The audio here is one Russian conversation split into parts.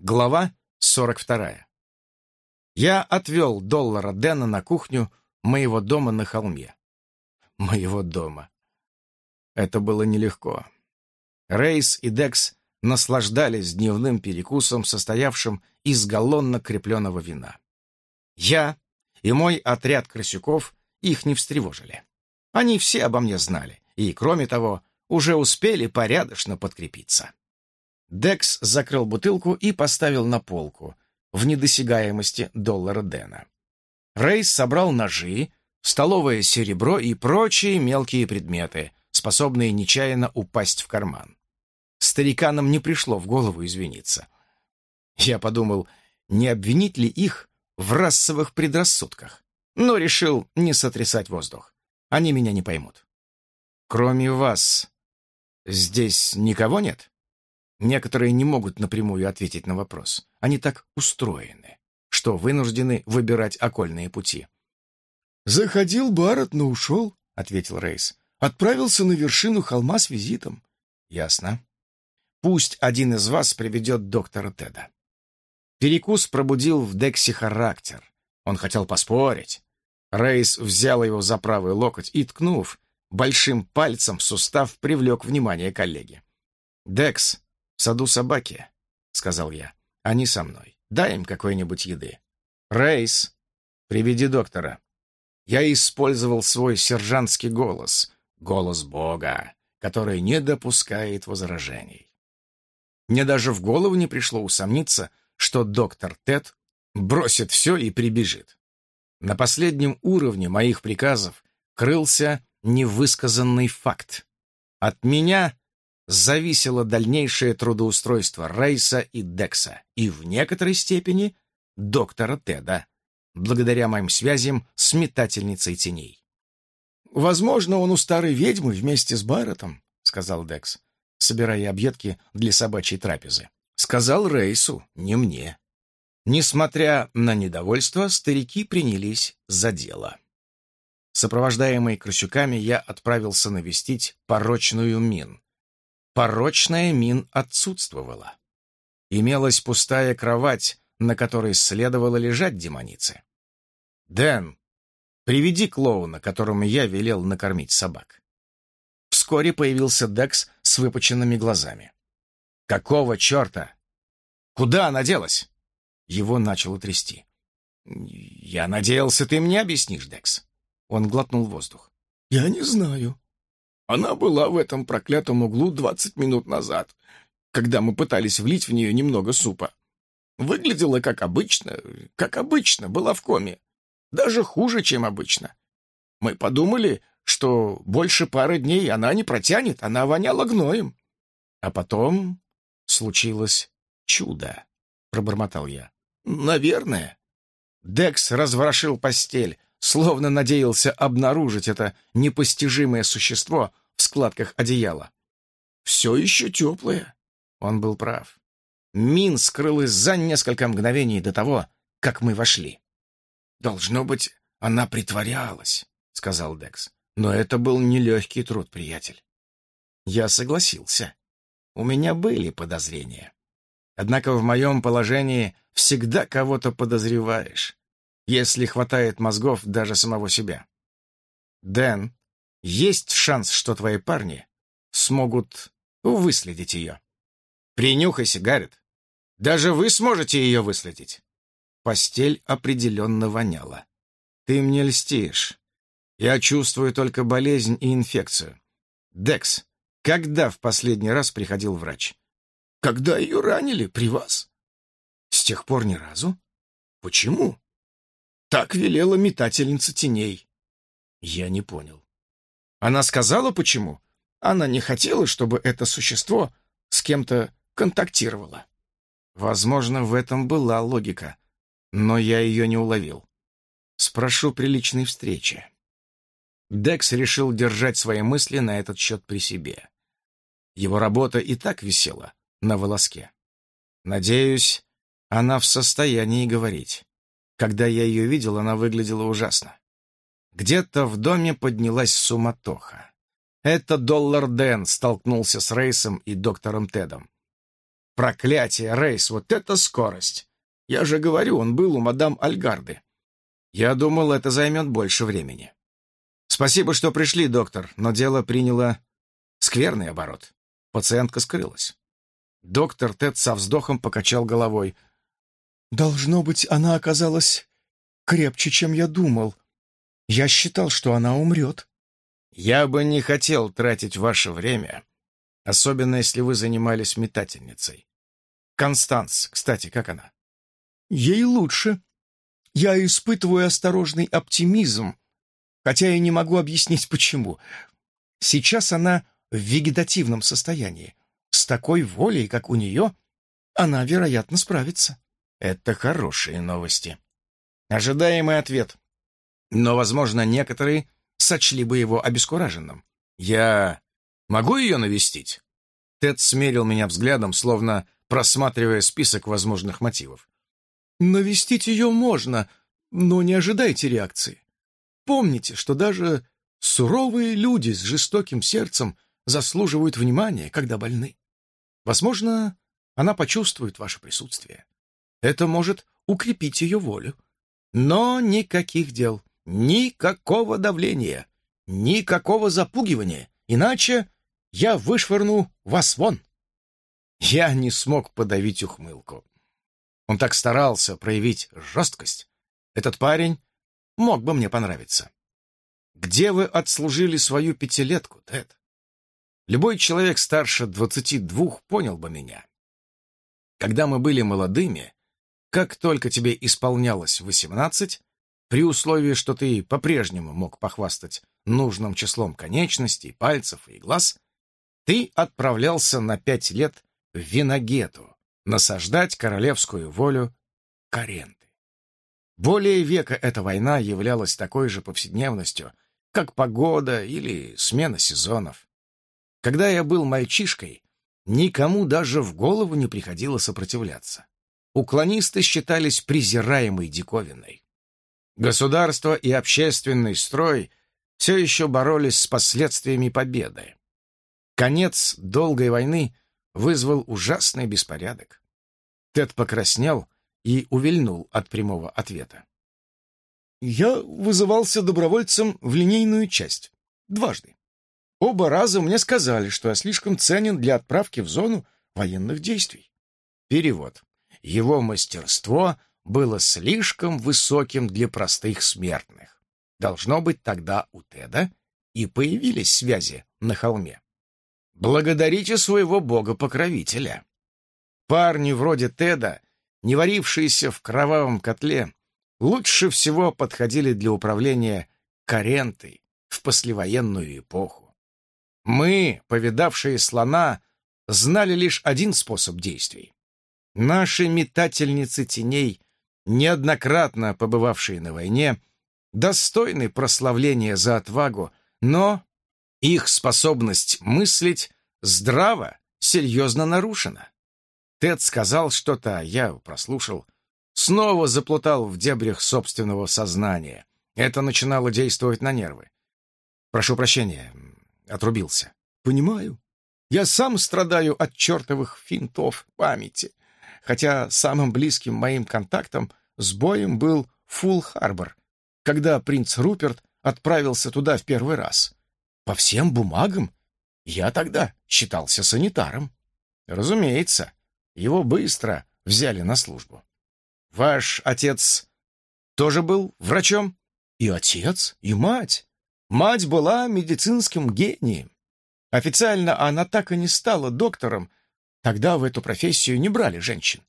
Глава 42. Я отвел доллара Дэна на кухню моего дома на холме. Моего дома. Это было нелегко. Рейс и Декс наслаждались дневным перекусом, состоявшим из галлонно крепленного вина. Я и мой отряд крысюков их не встревожили. Они все обо мне знали, и, кроме того, уже успели порядочно подкрепиться. Декс закрыл бутылку и поставил на полку, в недосягаемости доллара Дэна. Рейс собрал ножи, столовое серебро и прочие мелкие предметы, способные нечаянно упасть в карман. Стариканам не пришло в голову извиниться. Я подумал, не обвинить ли их в расовых предрассудках, но решил не сотрясать воздух. Они меня не поймут. Кроме вас, здесь никого нет? Некоторые не могут напрямую ответить на вопрос. Они так устроены, что вынуждены выбирать окольные пути. «Заходил Барретт, но ушел», — ответил Рейс. «Отправился на вершину холма с визитом». «Ясно. Пусть один из вас приведет доктора Теда». Перекус пробудил в Дексе характер. Он хотел поспорить. Рейс взял его за правый локоть и, ткнув большим пальцем в сустав, привлек внимание коллеги. «Декс, саду собаки», — сказал я. «Они со мной. Дай им какой-нибудь еды». «Рейс, приведи доктора». Я использовал свой сержантский голос, голос Бога, который не допускает возражений. Мне даже в голову не пришло усомниться, что доктор Тед бросит все и прибежит. На последнем уровне моих приказов крылся невысказанный факт. От меня зависело дальнейшее трудоустройство Рейса и Декса, и в некоторой степени доктора Теда, благодаря моим связям с метательницей теней. «Возможно, он у старой ведьмы вместе с Барреттом», — сказал Декс, собирая объедки для собачьей трапезы. Сказал Рейсу, не мне. Несмотря на недовольство, старики принялись за дело. Сопровождаемый крысюками, я отправился навестить порочную Мин, Порочная мин отсутствовала. Имелась пустая кровать, на которой следовало лежать демонице. «Дэн, приведи клоуна, которому я велел накормить собак». Вскоре появился Декс с выпученными глазами. «Какого черта? Куда она делась?» Его начало трясти. «Я надеялся, ты мне объяснишь, Декс». Он глотнул воздух. «Я не знаю», она была в этом проклятом углу двадцать минут назад, когда мы пытались влить в нее немного супа. Выглядела как обычно, как обычно, была в коме. Даже хуже, чем обычно. Мы подумали, что больше пары дней она не протянет, она воняла гноем. А потом случилось чудо, пробормотал я. Наверное. Декс разворошил постель, словно надеялся обнаружить это непостижимое существо в складках одеяла. «Все еще теплое». Он был прав. Мин скрылась за несколько мгновений до того, как мы вошли. «Должно быть, она притворялась», — сказал Декс. «Но это был нелегкий труд, приятель». Я согласился. У меня были подозрения. Однако в моем положении всегда кого-то подозреваешь если хватает мозгов даже самого себя. Дэн, есть шанс, что твои парни смогут выследить ее. Принюхайся, Гаррет. Даже вы сможете ее выследить. Постель определенно воняла. Ты мне льстишь. Я чувствую только болезнь и инфекцию. Декс, когда в последний раз приходил врач? Когда ее ранили, при вас. С тех пор ни разу? Почему? Так велела метательница теней. Я не понял. Она сказала, почему? Она не хотела, чтобы это существо с кем-то контактировало. Возможно, в этом была логика, но я ее не уловил. Спрошу при личной встрече. Декс решил держать свои мысли на этот счет при себе. Его работа и так висела на волоске. Надеюсь, она в состоянии говорить. Когда я ее видел, она выглядела ужасно. Где-то в доме поднялась суматоха. Это Доллар Дэн столкнулся с Рейсом и доктором Тедом. Проклятие, Рейс, вот это скорость! Я же говорю, он был у мадам Альгарды. Я думал, это займет больше времени. Спасибо, что пришли, доктор, но дело приняло скверный оборот. Пациентка скрылась. Доктор Тед со вздохом покачал головой. «Должно быть, она оказалась крепче, чем я думал. Я считал, что она умрет». «Я бы не хотел тратить ваше время, особенно если вы занимались метательницей. Констанс, кстати, как она?» «Ей лучше. Я испытываю осторожный оптимизм, хотя и не могу объяснить, почему. Сейчас она в вегетативном состоянии. С такой волей, как у нее, она, вероятно, справится». «Это хорошие новости». Ожидаемый ответ. Но, возможно, некоторые сочли бы его обескураженным. «Я могу ее навестить?» Тед смерил меня взглядом, словно просматривая список возможных мотивов. «Навестить ее можно, но не ожидайте реакции. Помните, что даже суровые люди с жестоким сердцем заслуживают внимания, когда больны. Возможно, она почувствует ваше присутствие. Это может укрепить ее волю. Но никаких дел, никакого давления, никакого запугивания, иначе я вышвырну вас вон. Я не смог подавить ухмылку. Он так старался проявить жесткость. Этот парень мог бы мне понравиться. Где вы отслужили свою пятилетку, Тед? Любой человек старше двадцати двух понял бы меня. Когда мы были молодыми, как только тебе исполнялось восемнадцать, при условии, что ты по-прежнему мог похвастать нужным числом конечностей, пальцев и глаз, ты отправлялся на пять лет в Виногету насаждать королевскую волю Каренты. Более века эта война являлась такой же повседневностью, как погода или смена сезонов. Когда я был мальчишкой, никому даже в голову не приходило сопротивляться уклонисты считались презираемой диковиной. Государство и общественный строй все еще боролись с последствиями победы. Конец долгой войны вызвал ужасный беспорядок. Тед покраснел и увильнул от прямого ответа. «Я вызывался добровольцем в линейную часть. Дважды. Оба раза мне сказали, что я слишком ценен для отправки в зону военных действий. Перевод. Его мастерство было слишком высоким для простых смертных. Должно быть, тогда у Теда и появились связи на холме. Благодарите своего бога-покровителя. Парни вроде Теда, не варившиеся в кровавом котле, лучше всего подходили для управления Карентой в послевоенную эпоху. Мы, повидавшие слона, знали лишь один способ действий Наши метательницы теней, неоднократно побывавшие на войне, достойны прославления за отвагу, но их способность мыслить здраво серьезно нарушена. Тед сказал что-то, а я прослушал. Снова заплутал в дебрях собственного сознания. Это начинало действовать на нервы. Прошу прощения, отрубился. Понимаю. Я сам страдаю от чертовых финтов памяти хотя самым близким моим контактом с боем был Фулл-Харбор, когда принц Руперт отправился туда в первый раз. По всем бумагам я тогда считался санитаром. Разумеется, его быстро взяли на службу. Ваш отец тоже был врачом? И отец, и мать. Мать была медицинским гением. Официально она так и не стала доктором, Тогда в эту профессию не брали женщин.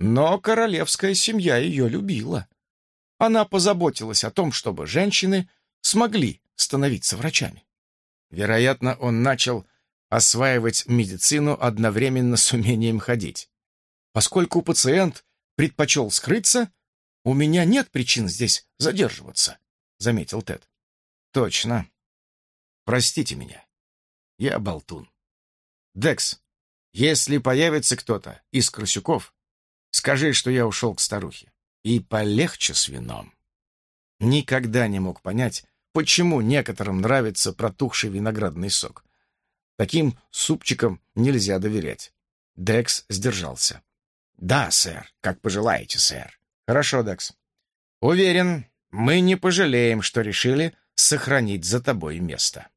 Но королевская семья ее любила. Она позаботилась о том, чтобы женщины смогли становиться врачами. Вероятно, он начал осваивать медицину одновременно с умением ходить. Поскольку пациент предпочел скрыться, у меня нет причин здесь задерживаться, — заметил Тед. Точно. Простите меня. Я болтун. Декс, если появится кто-то из крысюков, скажи, что я ушел к старухе. И полегче с вином. Никогда не мог понять, почему некоторым нравится протухший виноградный сок. Таким супчикам нельзя доверять. Декс сдержался. «Да, сэр, как пожелаете, сэр». «Хорошо, Декс. Уверен, мы не пожалеем, что решили сохранить за тобой место».